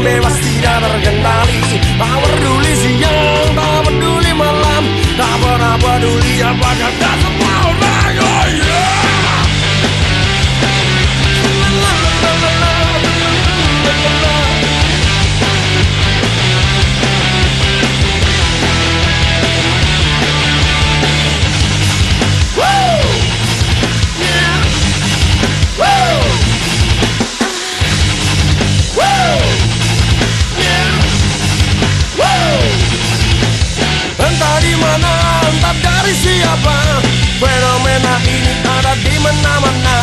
bebas tidak terkendali. Tak peduli siang, tak peduli malam. Tak pernah peduli apa kata entah dari siapa? Fenomena ini ada di mana-mana.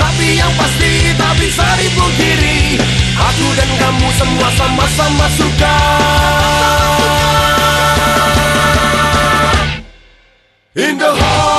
Tapi yang pasti tak bisa dipungkiri Aku dan kamu semua sama-sama suka. In the heart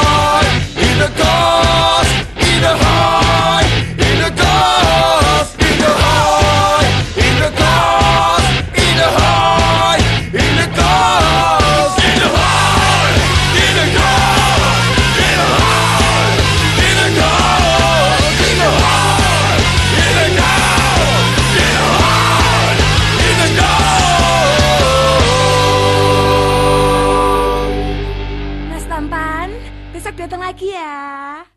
tampan. Besok datang lagi ya.